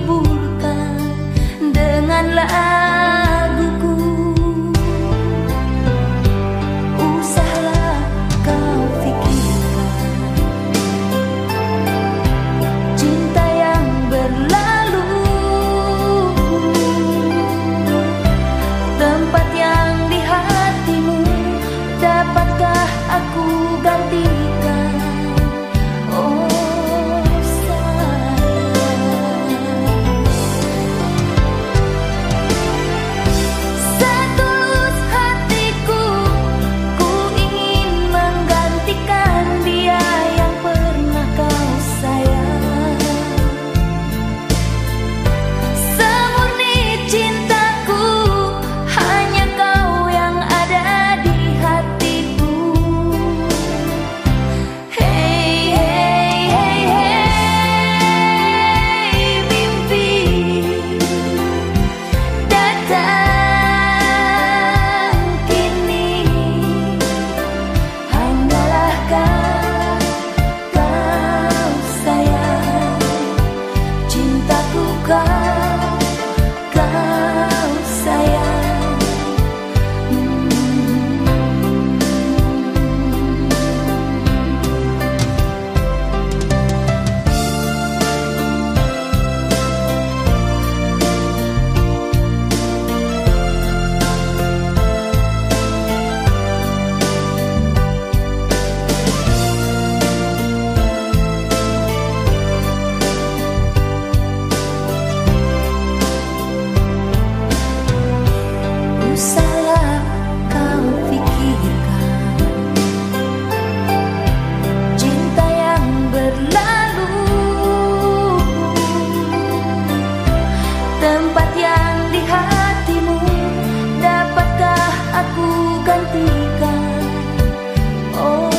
hiburkan dengan lagu Monica. Oh.